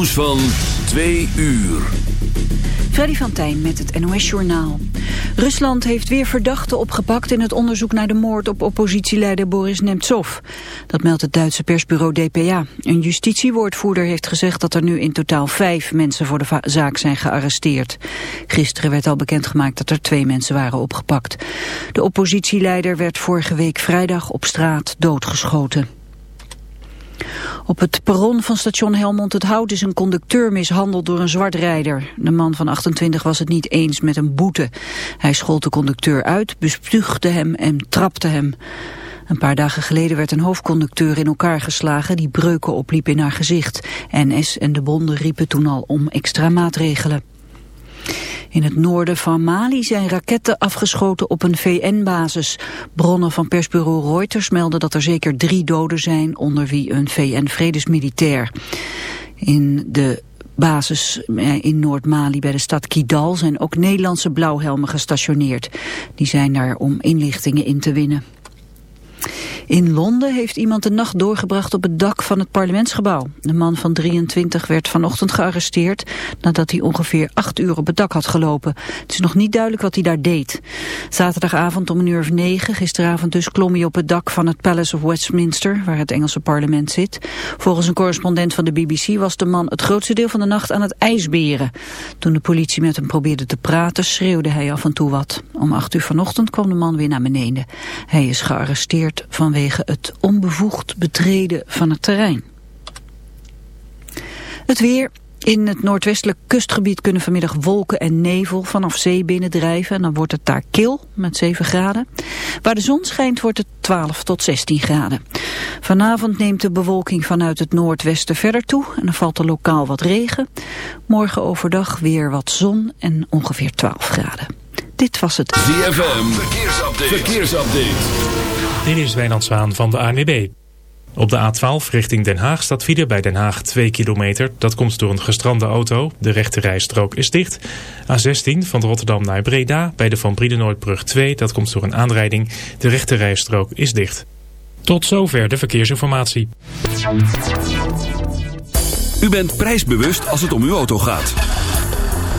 nieuws van 2 uur. Freddy van Tijn met het NOS-journaal. Rusland heeft weer verdachten opgepakt in het onderzoek naar de moord op oppositieleider Boris Nemtsov. Dat meldt het Duitse persbureau DPA. Een justitiewoordvoerder heeft gezegd dat er nu in totaal vijf mensen voor de zaak zijn gearresteerd. Gisteren werd al bekendgemaakt dat er twee mensen waren opgepakt. De oppositieleider werd vorige week vrijdag op straat doodgeschoten. Op het perron van station Helmond het Hout is een conducteur mishandeld door een zwartrijder. De man van 28 was het niet eens met een boete. Hij schold de conducteur uit, bespuugde hem en trapte hem. Een paar dagen geleden werd een hoofdconducteur in elkaar geslagen die breuken opliep in haar gezicht. NS en de bonden riepen toen al om extra maatregelen. In het noorden van Mali zijn raketten afgeschoten op een VN-basis. Bronnen van persbureau Reuters melden dat er zeker drie doden zijn, onder wie een VN-vredesmilitair. In de basis eh, in Noord-Mali bij de stad Kidal zijn ook Nederlandse blauwhelmen gestationeerd. Die zijn daar om inlichtingen in te winnen. In Londen heeft iemand de nacht doorgebracht op het dak van het parlementsgebouw. De man van 23 werd vanochtend gearresteerd nadat hij ongeveer acht uur op het dak had gelopen. Het is nog niet duidelijk wat hij daar deed. Zaterdagavond om een uur of negen, gisteravond dus, klom hij op het dak van het Palace of Westminster, waar het Engelse parlement zit. Volgens een correspondent van de BBC was de man het grootste deel van de nacht aan het ijsberen. Toen de politie met hem probeerde te praten, schreeuwde hij af en toe wat. Om acht uur vanochtend kwam de man weer naar beneden. Hij is gearresteerd vanwege het onbevoegd betreden van het terrein. Het weer. In het noordwestelijk kustgebied kunnen vanmiddag wolken en nevel vanaf zee binnendrijven. En dan wordt het daar kil met 7 graden. Waar de zon schijnt wordt het 12 tot 16 graden. Vanavond neemt de bewolking vanuit het noordwesten verder toe. En dan valt er lokaal wat regen. Morgen overdag weer wat zon en ongeveer 12 graden. Dit was het ZFM. Verkeersupdate. Verkeersupdate. Dit is Wijnand Zwaan van de ANWB. Op de A12 richting Den Haag staat file bij Den Haag 2 kilometer. Dat komt door een gestrande auto. De rechte rijstrook is dicht. A16 van Rotterdam naar Breda bij de Van Briedenoordbrug 2. Dat komt door een aanrijding. De rechte rijstrook is dicht. Tot zover de verkeersinformatie. U bent prijsbewust als het om uw auto gaat.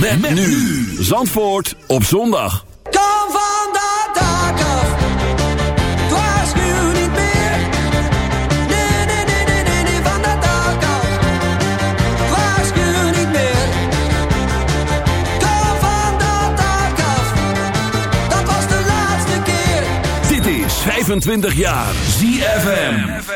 Met, met nu. Zandvoort op zondag. Kom van de dak af. Het was nu niet meer. Nee, nee, nee, nee, nee, nee, van de dak af. Het was nu niet meer. Kom van de dak af. Dat was de laatste keer. Dit is 25 jaar. ZFM.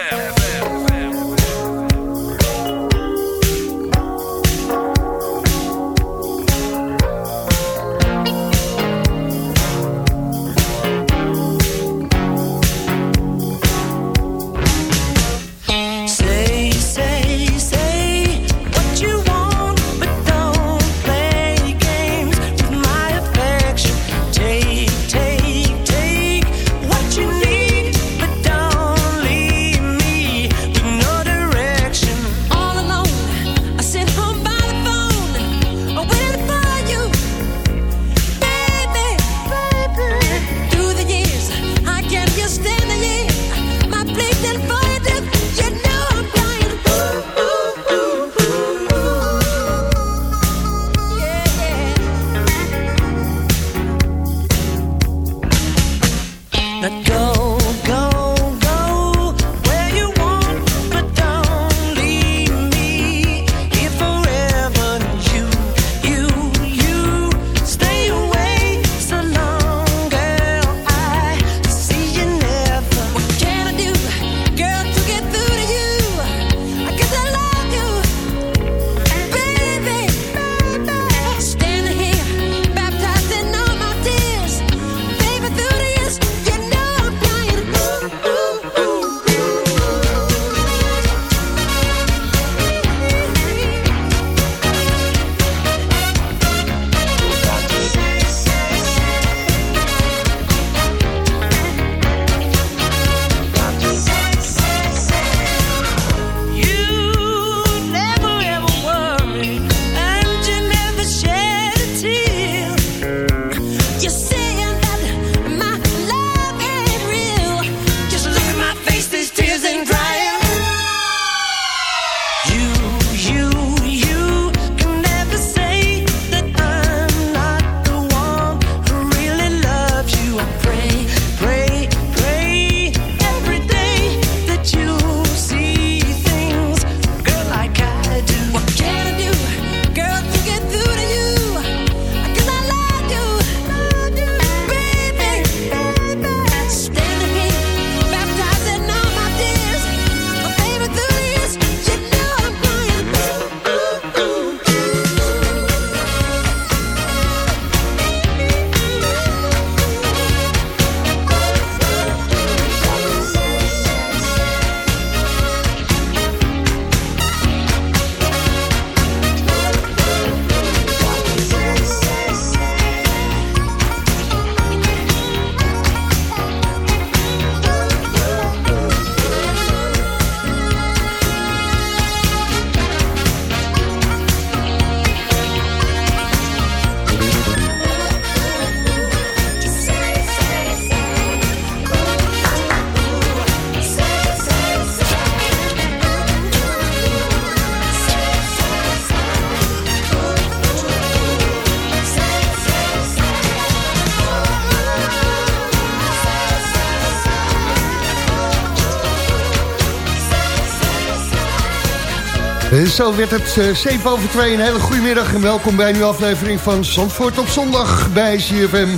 Zo werd het uh, 7 over 2. Een hele goede middag en welkom bij een nieuwe aflevering van Zandvoort op zondag bij CFM.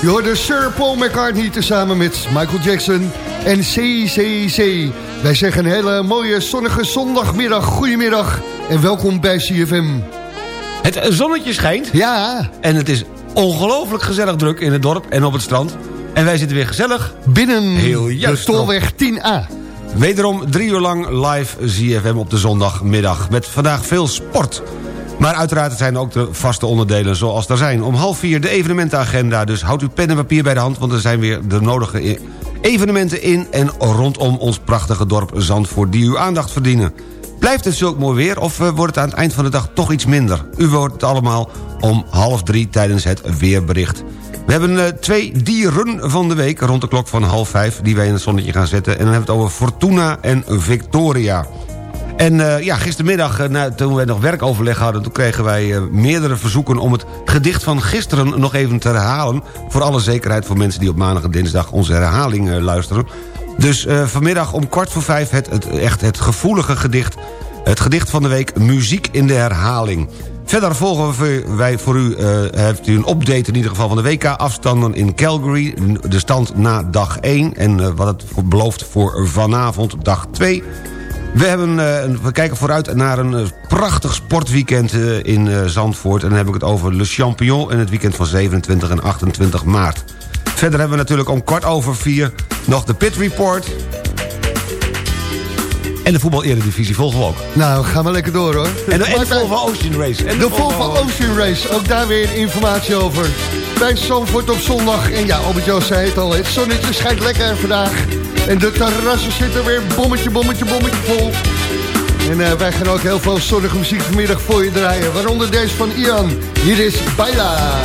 Je hoorde Sir Paul McCartney tezamen met Michael Jackson en CCC. Wij zeggen een hele mooie zonnige zondagmiddag. Goedemiddag en welkom bij CFM. Het zonnetje schijnt. Ja. En het is ongelooflijk gezellig druk in het dorp en op het strand. En wij zitten weer gezellig binnen Heel de Tolweg 10A. Wederom drie uur lang live ZFM op de zondagmiddag. Met vandaag veel sport. Maar uiteraard zijn ook de vaste onderdelen zoals er zijn. Om half vier de evenementenagenda. Dus houd uw pen en papier bij de hand... want er zijn weer de nodige e- evenementen in... en rondom ons prachtige dorp Zandvoort die uw aandacht verdienen. Blijft het zulk mooi weer of eh, wordt het aan het eind van de dag toch iets minder? U hoort het allemaal om half drie tijdens het weerbericht. We hebben uh, twee dieren van de week rond de klok van half vijf... die wij in het zonnetje gaan zetten. En dan hebben we het over Fortuna en Victoria. En uh, ja, gistermiddag, uh, toen we nog werkoverleg hadden... toen kregen wij meerdere verzoeken om het gedicht van gisteren nog even te herhalen. Voor alle zekerheid voor mensen die op maandag en dinsdag onze herhaling luisteren. Dus vanmiddag om kwart voor vijf het, het, echt het gevoelige gedicht... het gedicht van de week Muziek in de herhaling. Verder volgen wij voor u, uh, heeft u een update in ieder geval van de WK-afstanden in Calgary. De stand na dag 1 en uh, wat het belooft voor vanavond dag 2. We, hebben, uh, we kijken vooruit naar een prachtig sportweekend in Zandvoort. En dan heb ik het over Le Champion in het weekend van 27 en 28 maart. Verder hebben we natuurlijk om kwart over vier nog de Pit Report... En de voetbal-eredivisie volgen we ook. Nou, gaan we lekker door hoor. En de, en de Volvo Ocean Race. En de, Volvo Ocean Race, ook daar weer informatie over. Bij Zandvoort op zondag. En ja, Albert-Jan zei het al, het zonnetje schijnt lekker vandaag. En de terrassen zitten weer bommetje, bommetje, bommetje vol. En uh, wij gaan ook heel veel zonnige muziek vanmiddag voor je draaien. Waaronder deze van Ian. Hier is Baila.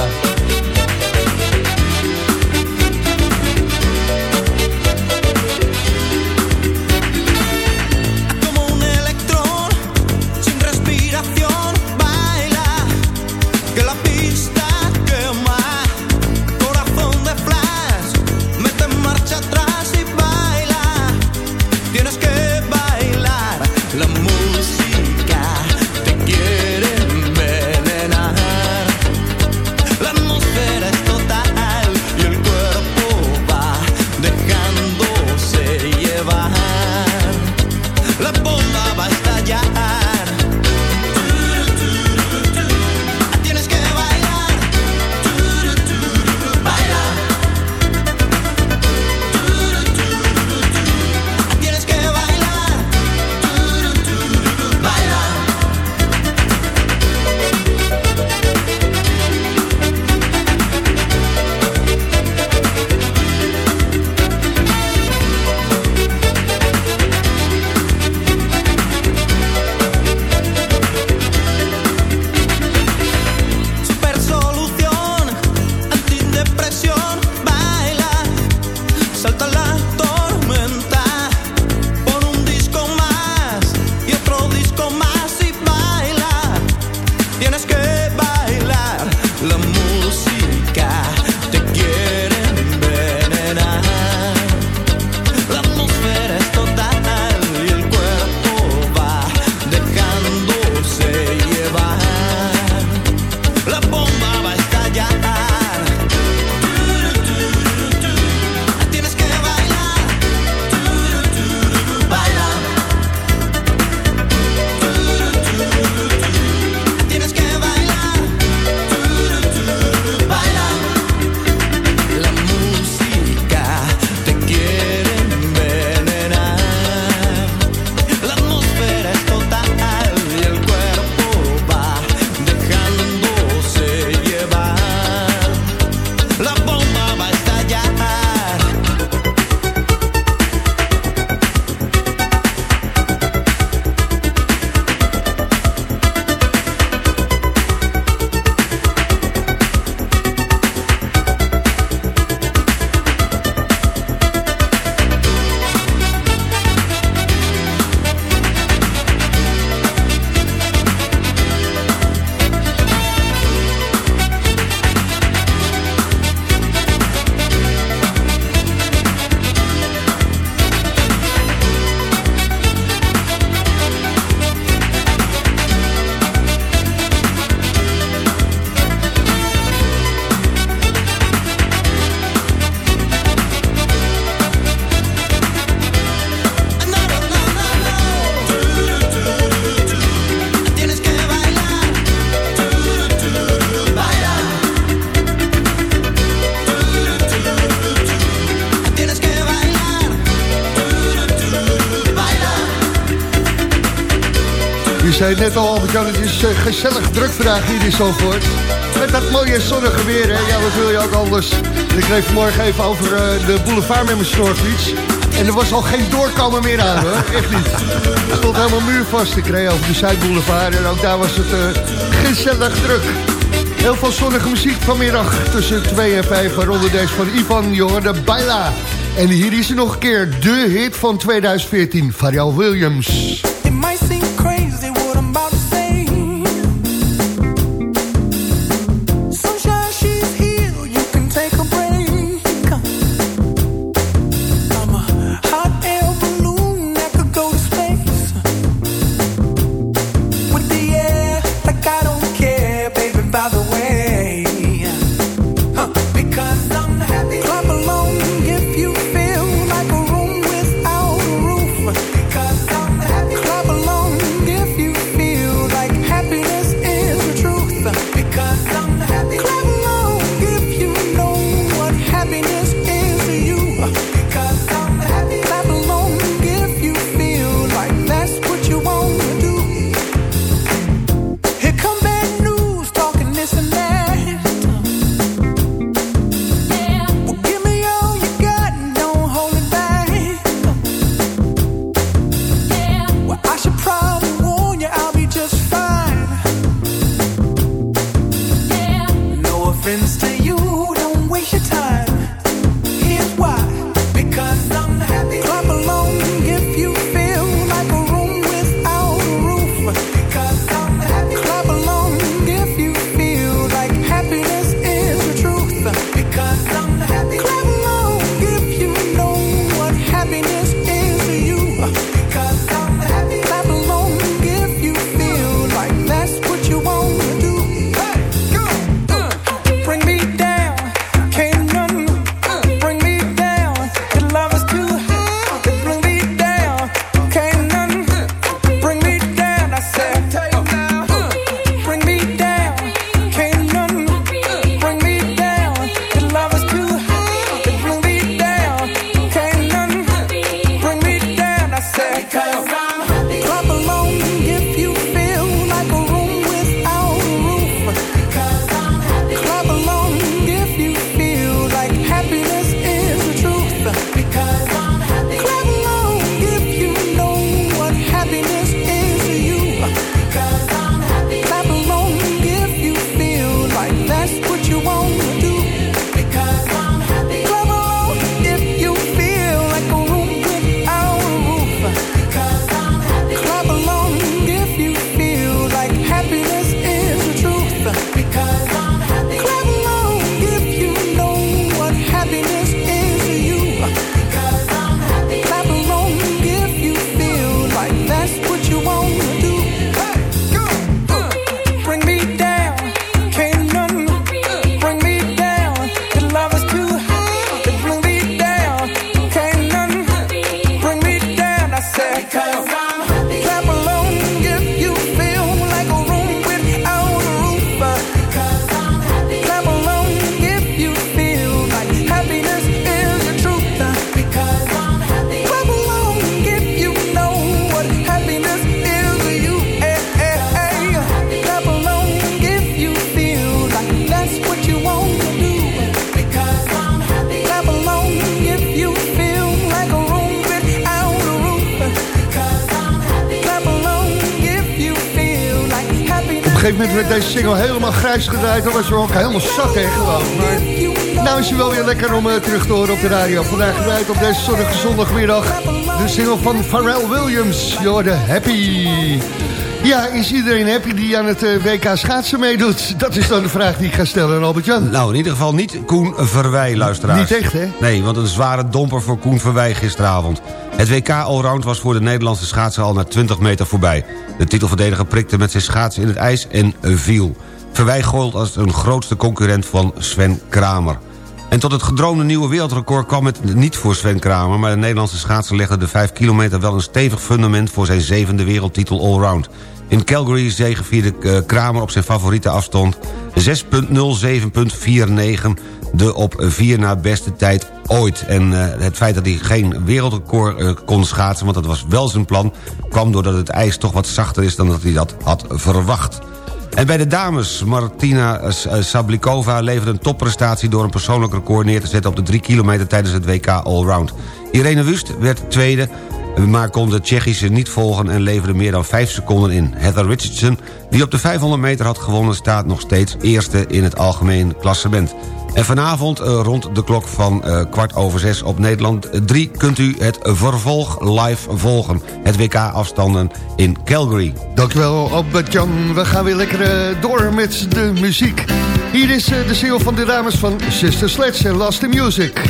Zei net al, Albert-Jan, het is eh, gezellig druk vandaag hier in Zandvoort. Met dat mooie zonnige weer, hè? Ja, wat wil je ook anders? Ik reed vanmorgen even over eh, de boulevard met mijn snorfiets. En er was al geen doorkomen meer aan, hoor. Echt niet. Er stond helemaal muurvast. Ik reed over de Zuidboulevard en ook daar was het eh, gezellig druk. Heel veel zonnige muziek vanmiddag tussen 2 en 5, waaronder deze van Ivan de Baila. En hier is er nog een keer de hit van 2014, Pharrell Williams. Gegeven moment werd deze single helemaal grijs gedraaid. Dan was je ook helemaal zat, hè, gewoon. Maar nou is hij wel weer lekker om eh, terug te horen op de radio. Vandaag gedraaid op deze zonnige zondagmiddag. De single van Pharrell Williams. Je hoorde Happy. Ja, is iedereen happy die aan het eh, WK schaatsen meedoet? Dat is dan de vraag die ik ga stellen, Albert-Jan. Nou, in ieder geval niet Koen Verwij, luisteraars. Niet echt, hè? Nee, want een zware domper voor Koen Verwij gisteravond. Het WK Allround was voor de Nederlandse schaatser al na 20 meter voorbij. De titelverdediger prikte met zijn schaatsen in het ijs en viel. Verwij gold als een grootste concurrent van Sven Kramer. En tot het gedroomde nieuwe wereldrecord kwam het niet voor Sven Kramer... maar de Nederlandse schaatser legde de 5 kilometer wel een stevig fundament... voor zijn zevende wereldtitel allround. In Calgary zegevierde eh, Kramer op zijn favoriete afstand 6.07.49 de op vier na beste tijd ooit. En eh, het feit dat hij geen wereldrecord eh, kon schaatsen... want dat was wel zijn plan... kwam doordat het ijs toch wat zachter is dan dat hij dat had verwacht. En bij de dames, Martina Sablikova leverde een topprestatie... door een persoonlijk record neer te zetten op de 3 kilometer tijdens het WK Allround. Irene Wust werd tweede, maar kon de Tsjechische niet volgen... en leverde meer dan 5 seconden in. Heather Richardson, die op de 500 meter had gewonnen... staat nog steeds eerste in het algemeen klassement. En vanavond eh, rond de klok van eh, kwart over zes op Nederland 3... kunt u het vervolg live volgen. Het WK-afstanden in Calgary. Dankjewel Albert-Jan. We gaan weer lekker eh, door met de muziek. Hier is de CEO van de dames van Sister Sledge en Last in Music.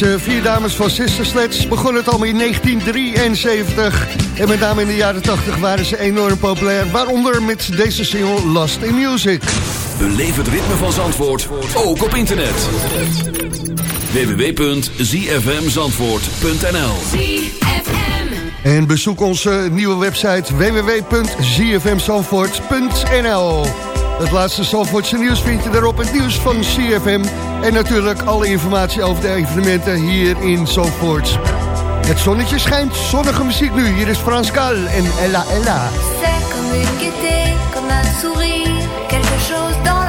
Deze vier dames van Sister Sleds begonnen het al in 1973. En met name in de jaren 80 waren ze enorm populair. Waaronder met deze single Last in Music. Beleef het ritme van Zandvoort, ook op internet. www.zfmzandvoort.nl En bezoek onze nieuwe website www.zfmzandvoort.nl het laatste Zandvoortse nieuws vind je daarop. Het nieuws van CFM. En natuurlijk alle informatie over de evenementen hier in Zandvoort. Het zonnetje schijnt, zonnige muziek nu. Hier is Frans Gal en Ella Ella. Comme un sourire, quelque chose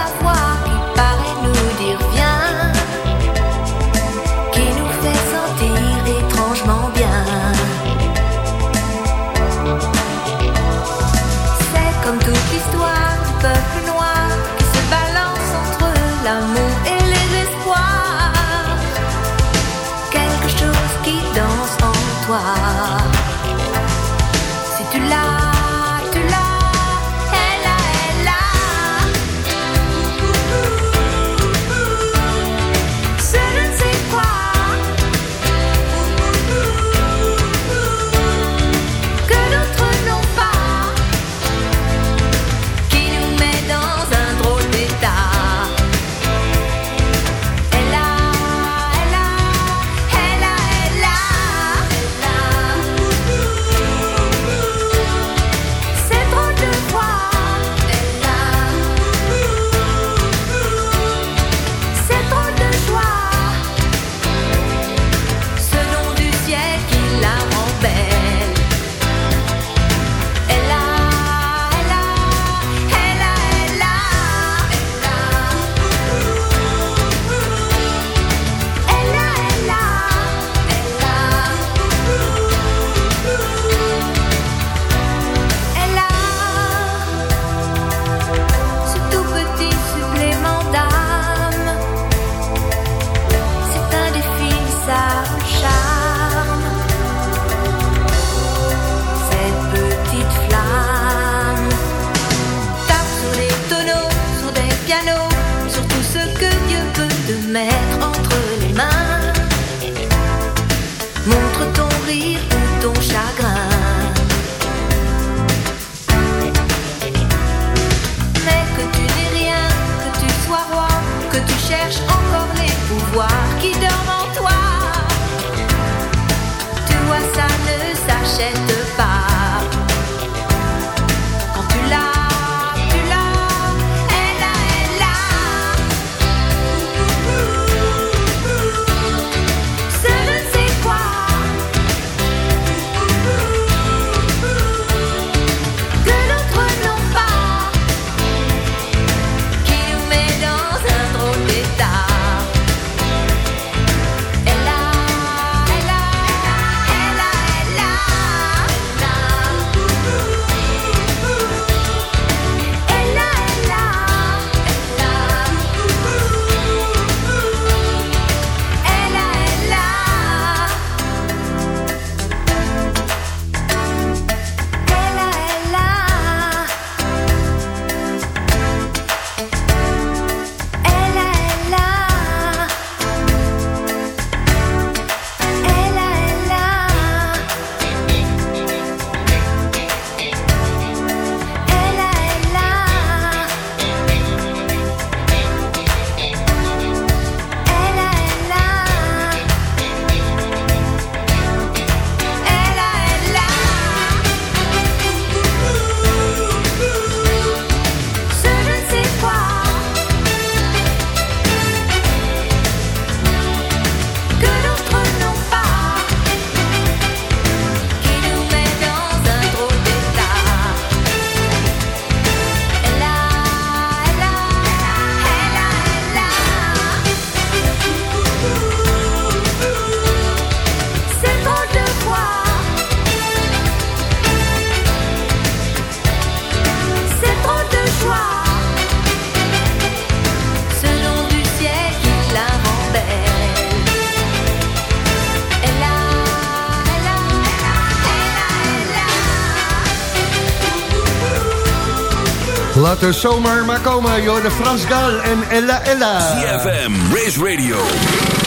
Laat de zomer maar komen, joh. De Frans Gal en Ella Ella. CFM, Race Radio,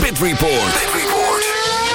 Pit Report. Pit Report.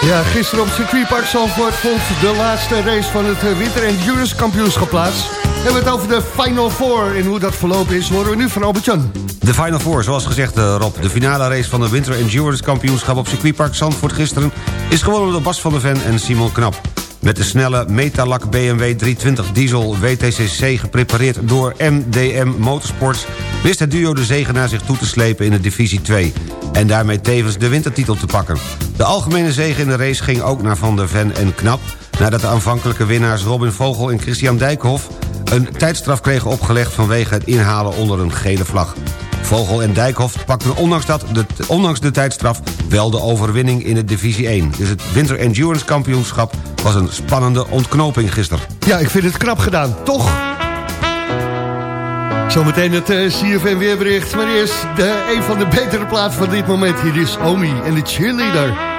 Ja, gisteren op circuitpark Zandvoort vond de laatste race van het eh, winter- en juruskampioenschap plaats. En we het over de Final Four en hoe dat verlopen is, horen we nu van albert Jan. De Final Four, zoals gezegd eh, Rob, de finale race van de Winter Endurance Kampioenschap op circuitpark Zandvoort gisteren... is gewonnen door Bas van der Ven en Simon Knap. Met de snelle Metalak BMW 320 diesel WTCC geprepareerd door MDM Motorsports... wist het duo de zegen naar zich toe te slepen in de divisie 2... en daarmee tevens de wintertitel te pakken. De algemene zege in de race ging ook naar Van der Ven en Knap... nadat de aanvankelijke winnaars Robin Vogel en Christian Dijkhoff... een tijdstraf kregen opgelegd vanwege het inhalen onder een gele vlag. Vogel en Dijkhoff pakten ondanks, dat de, ondanks de tijdstraf wel de overwinning in de divisie 1. Dus het Winter Endurance Kampioenschap was een spannende ontknoping gisteren. Ja, ik vind het knap gedaan, toch? Zometeen het CFM weerbericht, maar eerst de, een van de betere plaatsen van dit moment. Hier is Omi en de cheerleader.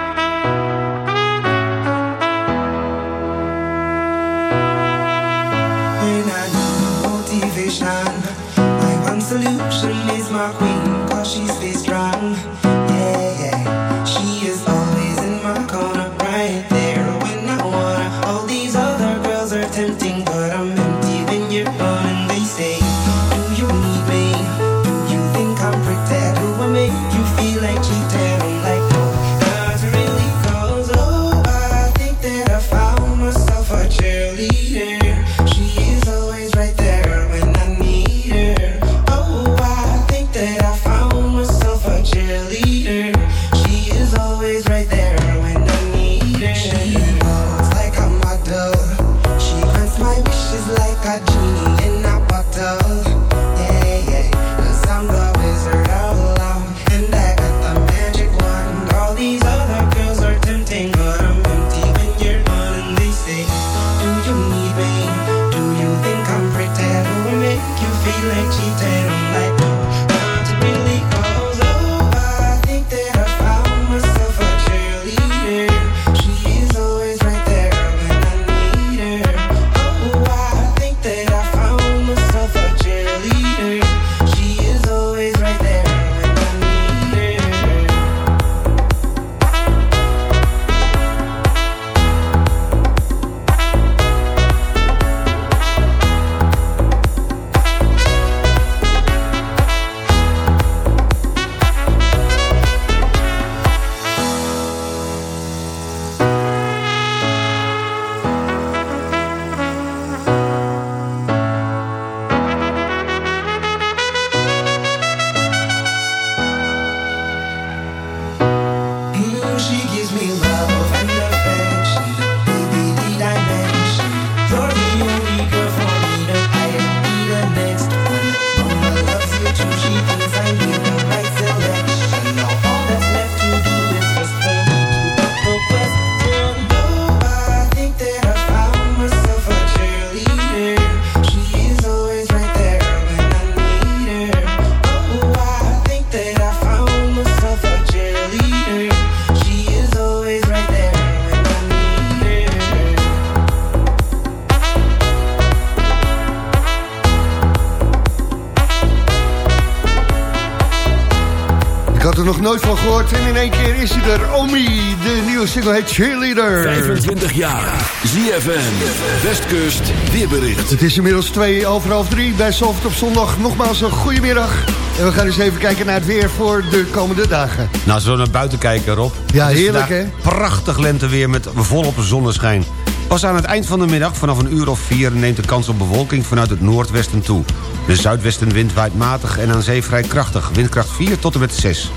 Er nog nooit van gehoord en in één keer is hij er. Omi, de nieuwe single heet Cheerleader. 25 jaar. ZFM. Westkust. Weerbericht. Het is inmiddels twee over half drie bij Zalvert op zondag. Nogmaals een goedemiddag. En we gaan eens even kijken naar het weer voor de komende dagen. Nou, als we naar buiten kijken, Rob. Ja, heerlijk, vandaag Prachtig lenteweer met volop zonneschijn. Pas aan het eind van de middag, vanaf een uur of vier... neemt de kans op bewolking vanuit het noordwesten toe. De zuidwestenwind waait matig en aan zee vrij krachtig. Windkracht 4 tot en met 6.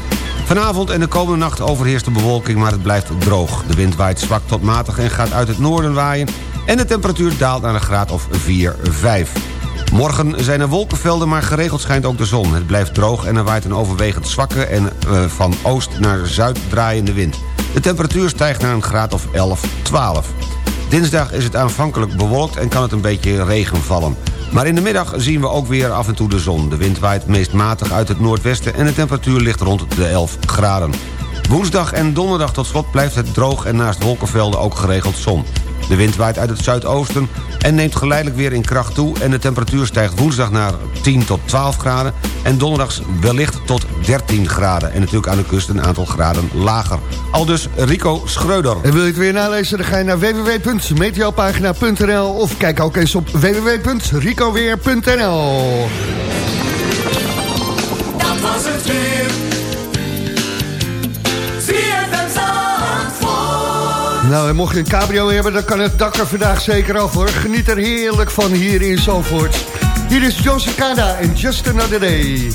Vanavond en de komende nacht overheerst de bewolking, maar het blijft droog. De wind waait zwak tot matig en gaat uit het noorden waaien... en de temperatuur daalt naar een graad of 4, 5. Morgen zijn er wolkenvelden, maar geregeld schijnt ook de zon. Het blijft droog en er waait een overwegend zwakke... en eh, van oost naar zuid draaiende wind. De temperatuur stijgt naar een graad of 11, 12. Dinsdag is het aanvankelijk bewolkt en kan het een beetje regen vallen. Maar in de middag zien we ook weer af en toe de zon. De wind waait meest matig uit het noordwesten... en de temperatuur ligt rond de 11 graden. Woensdag en donderdag tot slot blijft het droog... en naast wolkenvelden ook geregeld zon. De wind waait uit het zuidoosten en neemt geleidelijk weer in kracht toe... en de temperatuur stijgt woensdag naar 10 tot 12 graden... en donderdags wellicht tot 13 graden. En natuurlijk aan de kust een aantal graden lager. Al dus Rico Schreuder. En wil je het weer nalezen, dan ga je naar www.meteopagina.nl of kijk ook eens op www.ricoweer.nl Nou, en mocht je een cabrio hebben, dan kan het dak er vandaag zeker af hoor. Geniet er heerlijk van hier in Zandvoort. Hier is John Cicada en Just Another Day.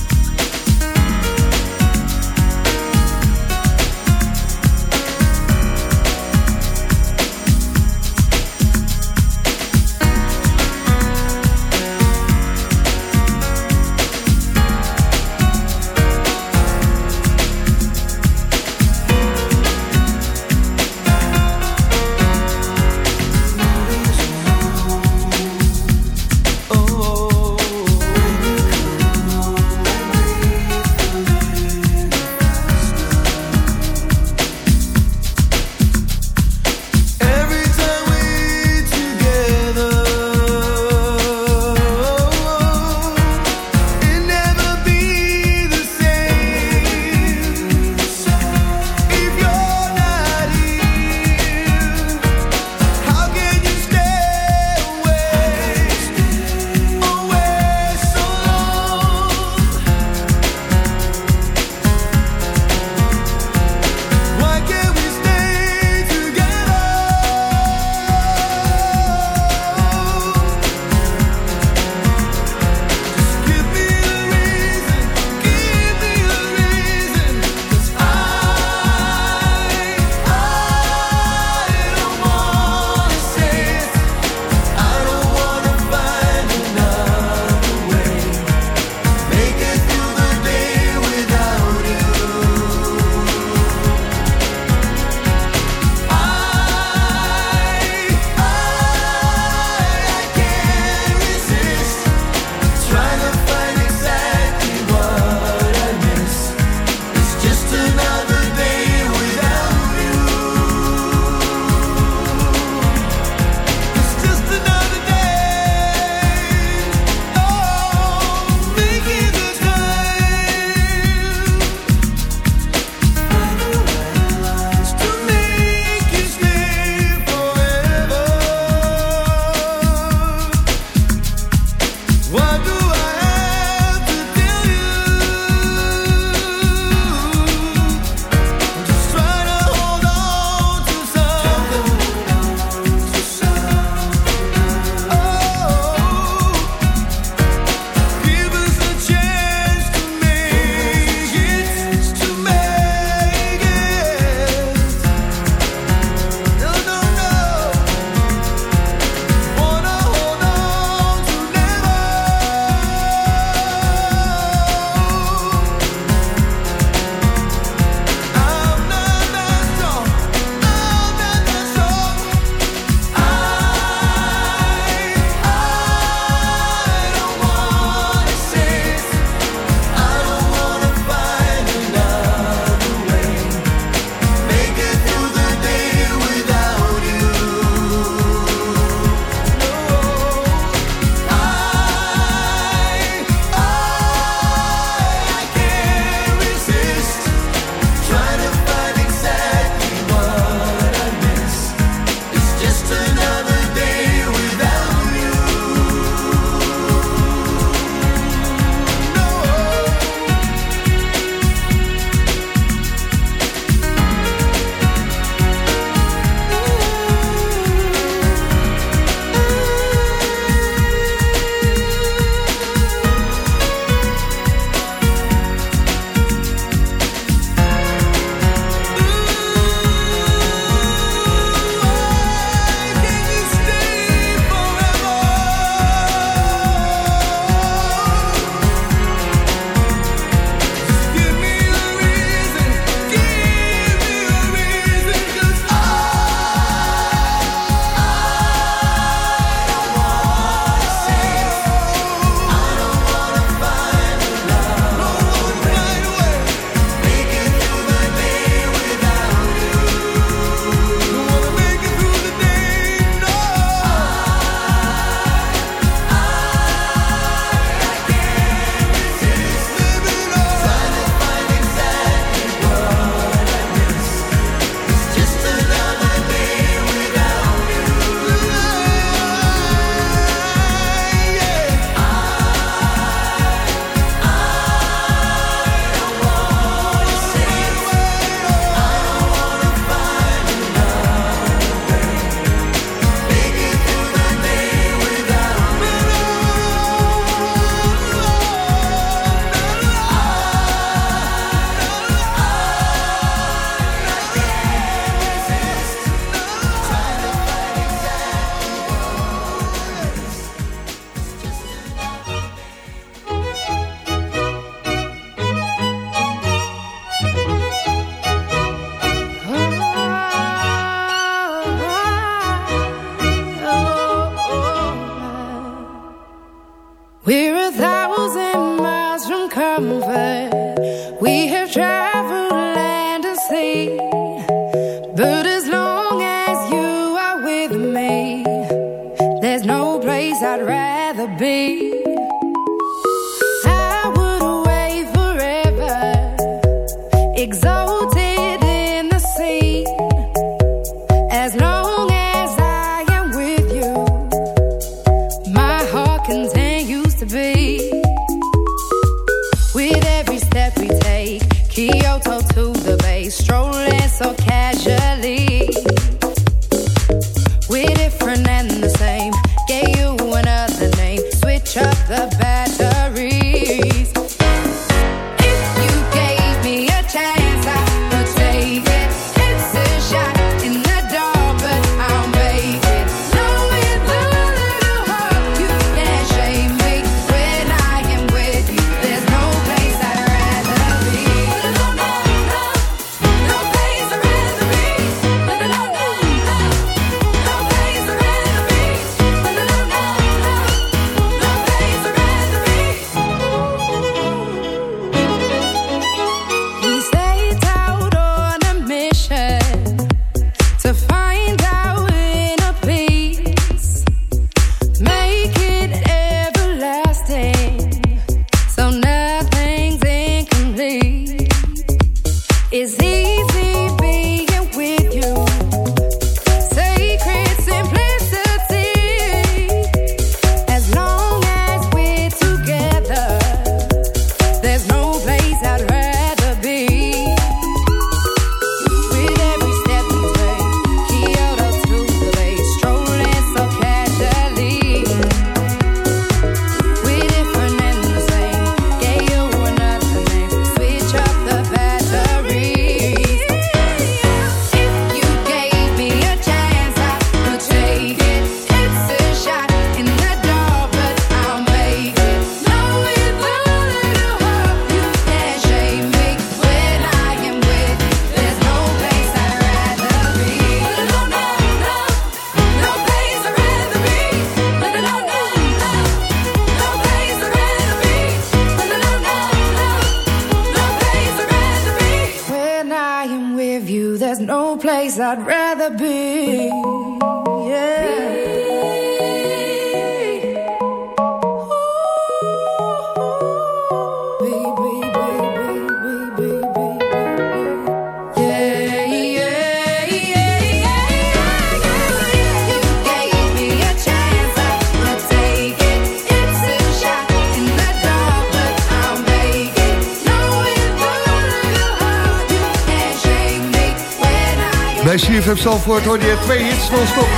CFM Zalvoort hoorde je twee hits non-stop.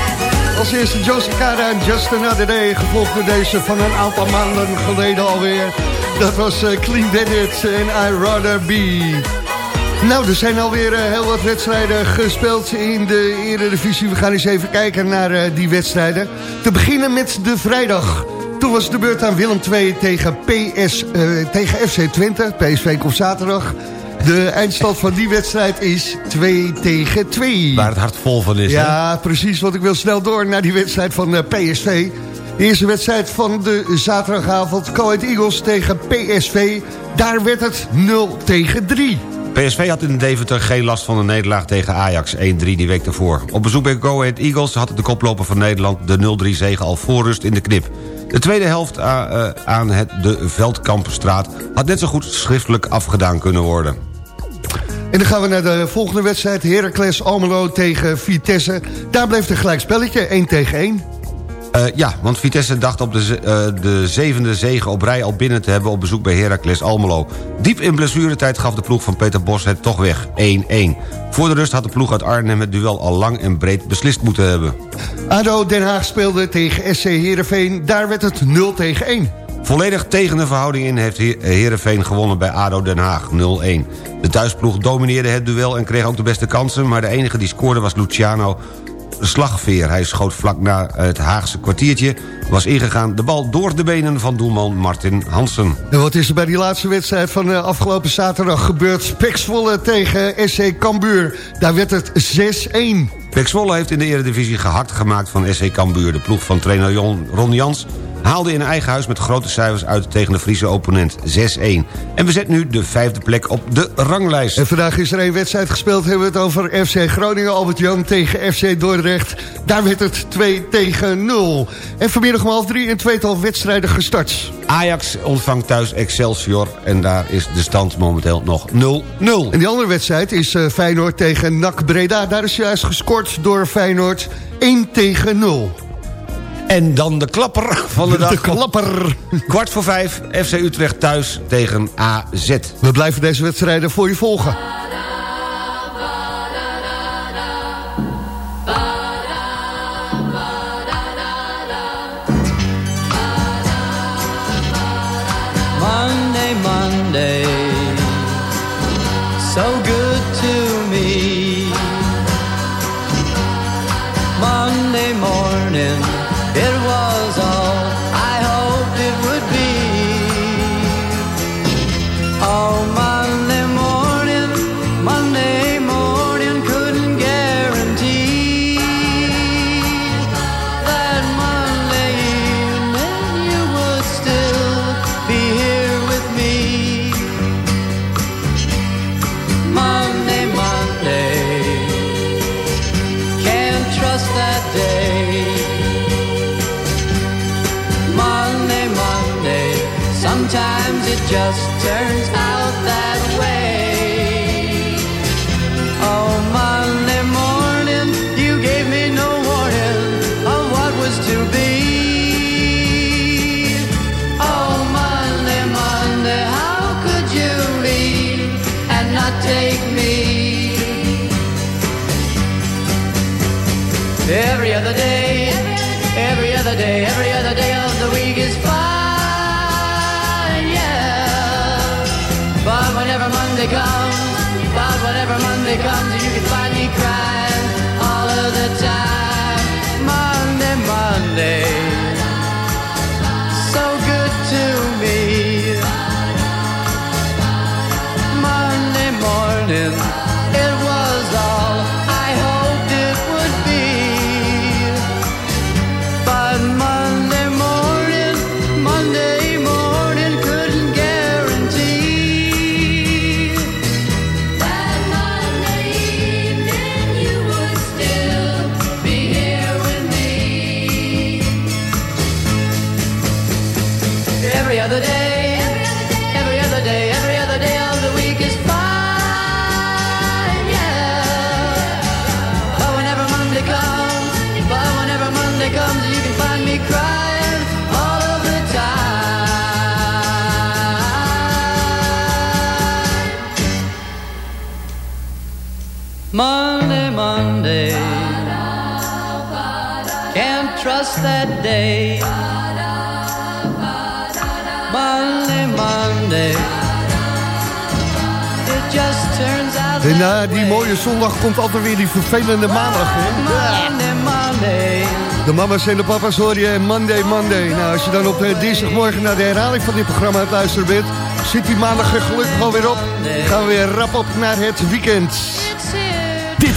Als eerste Joe Cicada en Just Another Day. Gevolgd door deze van een aantal maanden geleden alweer. Dat was eh, Clean Bandit en I Rather Be. Nou, er zijn alweer eh, heel wat wedstrijden gespeeld in de Eredivisie. We gaan eens even kijken naar eh, die wedstrijden. Te beginnen met de vrijdag. Toen was de beurt aan Willem II tegen, PS, tegen FC Twente. PSV komt zaterdag. De eindstand van die wedstrijd is 2 tegen 2. Waar het hart vol van is? Ja, precies, want ik wil snel door naar die wedstrijd van eh, PSV. De eerste wedstrijd van de zaterdagavond. Coed Eagles tegen PSV. Daar werd het 0 tegen 3. PSV had in Deventer geen last van de nederlaag tegen Ajax 1-3 die week daarvoor. Op bezoek bij Go Ahead Eagles had de koploper van Nederland de 0-3 zege al voor rust in de knip. De tweede helft a- eh, aan het de Veldkampstraat had net zo goed schriftelijk afgedaan kunnen worden. En dan gaan we naar de volgende wedstrijd. Heracles Almelo tegen Vitesse. Daar bleef het gelijk spelletje, 1 tegen 1. Eh, ja, want Vitesse dacht op de, eh, de zevende zege op rij al binnen te hebben... op bezoek bij Heracles Almelo. Diep in blessuretijd gaf de ploeg van Peter Bos het toch weg, 1-1. Voor de rust had de ploeg uit Arnhem het duel al lang en breed beslist moeten hebben. ADO Den Haag speelde tegen SC Heerenveen. Daar werd het 0 tegen 1. Volledig tegen de verhouding in heeft He- Heerenveen gewonnen bij ADO Den Haag 0-1. De thuisploeg domineerde het duel en kreeg ook de beste kansen... maar de enige die scoorde was Luciano Slagveer. Hij schoot vlak na het Haagse kwartiertje... was ingegaan de bal door de benen van doelman Martin Hansen. En wat is er bij die laatste wedstrijd van uh, afgelopen zaterdag gebeurd? Peksvolle tegen SC Cambuur. Daar werd het 6-1. Pek heeft in de eredivisie gehakt gemaakt van SC Cambuur. De ploeg van trainer Ron Jans haalde in eigen huis met grote cijfers uit tegen de Friese opponent 6-1. En bezet nu de vijfde plek op de ranglijst. En vandaag is er een wedstrijd gespeeld. Hebben we het over FC Groningen. Albert-Jan tegen FC Dordrecht. Daar werd het 2 tegen 0. En vanmiddag om half drie een tweetal wedstrijden gestart. Ajax ontvangt thuis Excelsior en daar is de stand momenteel nog 0-0. En die andere wedstrijd is eh, Feyenoord tegen NAC Breda. Daar is juist gescoord door Feyenoord 1 tegen 0. En dan de klapper van de dag. De klapper. Kwart voor vijf, FC Utrecht thuis tegen AZ. We blijven deze wedstrijden voor je volgen. Monday morning, it was Monday, Monday, can't trust that day. Monday, Monday, it just turns out En na die mooie zondag komt altijd weer die vervelende maandag. Hè? Monday, Monday. De mama's en de papa's hoor je Monday, Monday. Nou, als je dan op dinsdagmorgen naar de herhaling van dit programma aan het luisteren bent... zit die maandag er gelukkig alweer op. Gaan we weer rap op naar het weekend.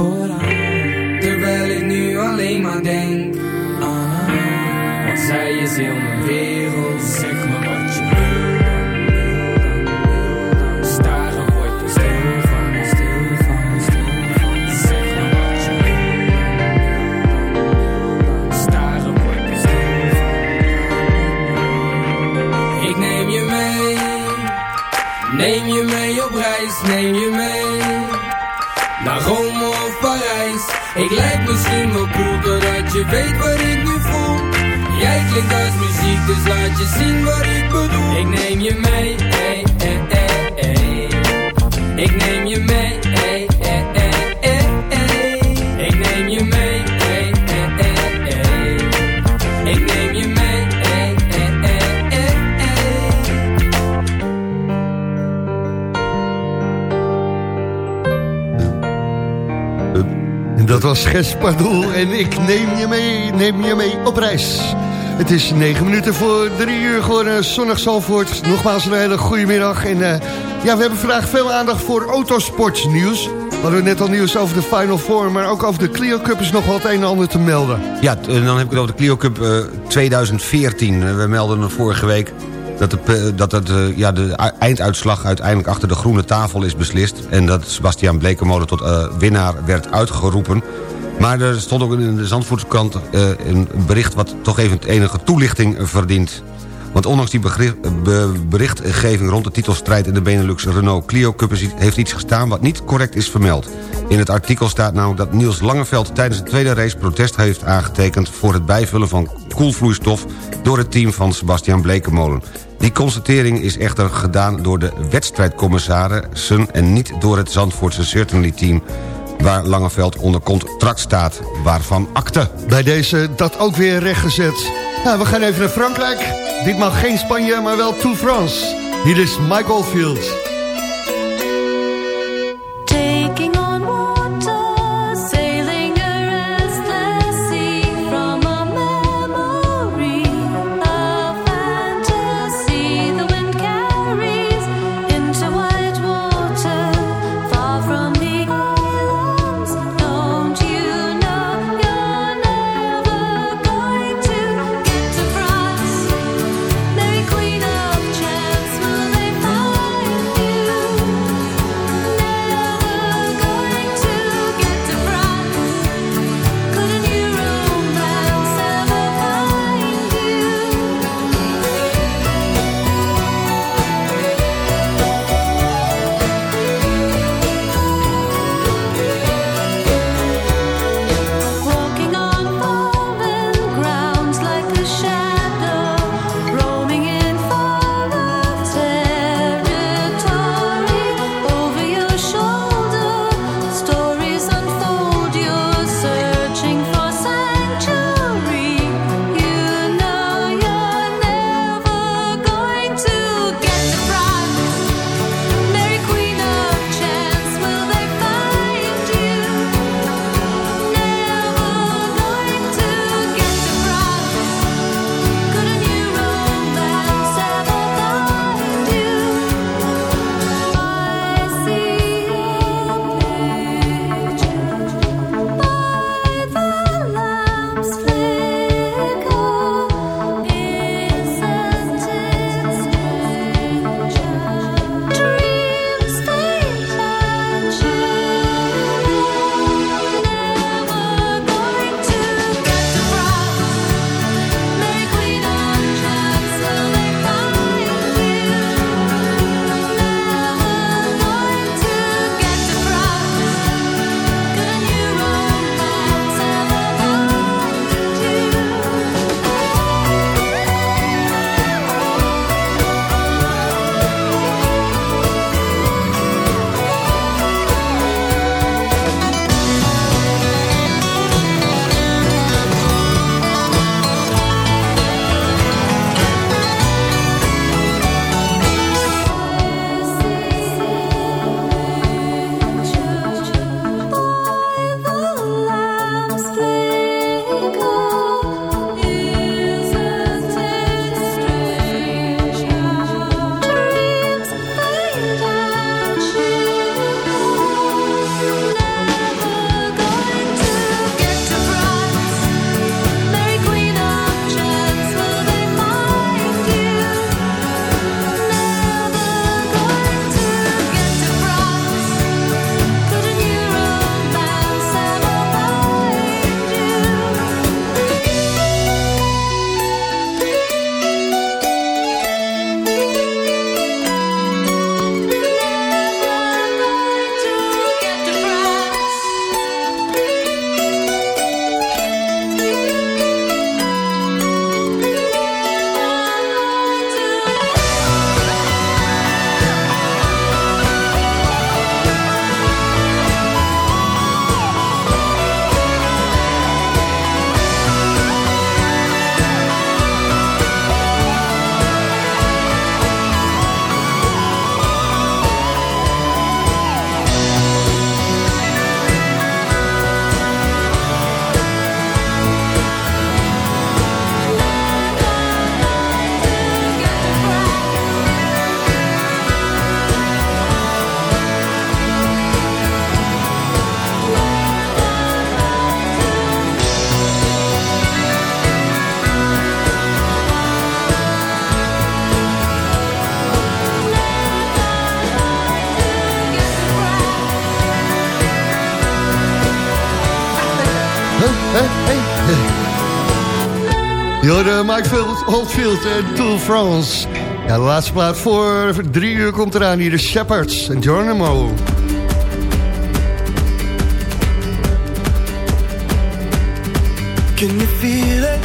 voor haar. Terwijl ik nu alleen maar denk aan haar. Want zij is heel mijn wereld. Klinkt als muziek, dus laat je zien wat ik bedoel. Ik neem je mee, hey, hey, hey. Ik neem je mee, hey, hey, hey. Ik neem je mee, hey, hey, hey. Ik neem je mee, hey, hey, hey, dat was Gespadoel en ik neem je mee, neem je mee op reis. Het is negen minuten voor drie uur geworden, zonnig Zalvoort. Nogmaals een hele goede middag. En eh, ja, we hebben vandaag veel aandacht voor autosportsnieuws. We hadden net al nieuws over de Final Four, maar ook over de Clio Cup is nog wat een en ander te melden. Ja, en dan heb ik het over de Clio Cup eh, 2014. Eh, We melden vorige week dat, de, dat het, eh, ja, de einduitslag uiteindelijk achter de groene tafel is beslist. En dat Sebastian Blekemolen tot eh, winnaar werd uitgeroepen. Maar er stond ook in de Zandvoortskrant eh, een bericht... wat toch even enige toelichting verdient. Want ondanks die berichtgeving rond de titelstrijd... in de Benelux Renault Clio Cup heeft iets gestaan wat niet correct is vermeld. In het artikel staat namelijk dat Niels Langeveld tijdens de tweede race... protest heeft aangetekend voor het bijvullen van koelvloeistof... door het team van Sebastian Blekemolen. Die constatering is echter gedaan door de wedstrijdcommissarissen... en niet door het Zandvoortse Certainly Team waar Langeveld onder contract staat. Waarvan akte. Bij deze dat ook weer rechtgezet. Nou, we gaan even naar Frankrijk. Ditmaal geen Spanje, maar wel to France. Hier is Michael Fields. Mike Field, Oldfield en Tour France. Ja, de laatste plaat voor drie uur komt eraan hier de Shepherds en Geronimo. Can you feel it?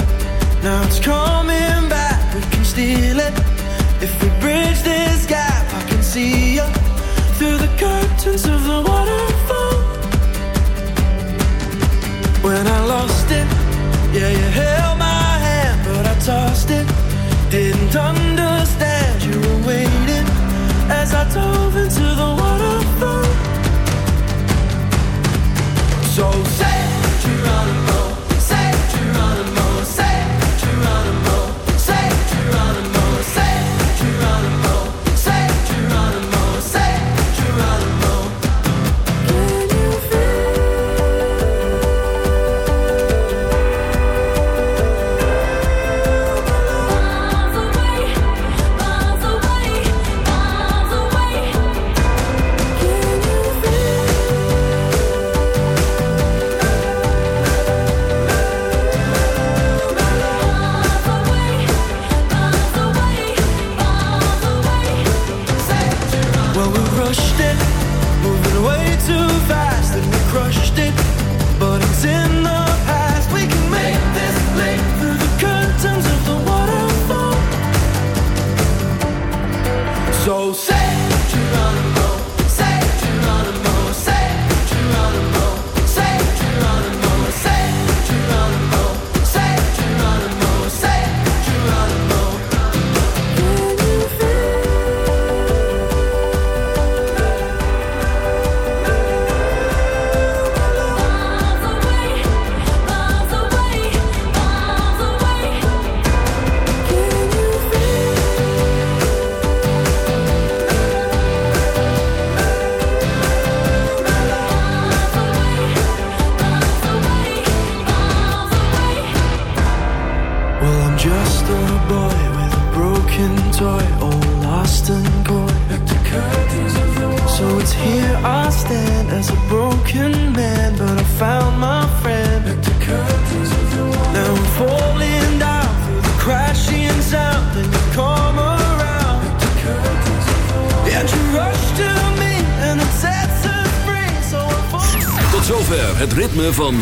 Now it's coming back. We can steal it. If we bridge this gap, I can see you through the curtains of the waterfall. When I lost it, yeah, you held my tossed it. Didn't understand you were waiting as I dove into the waterfall. So say, Geronimo,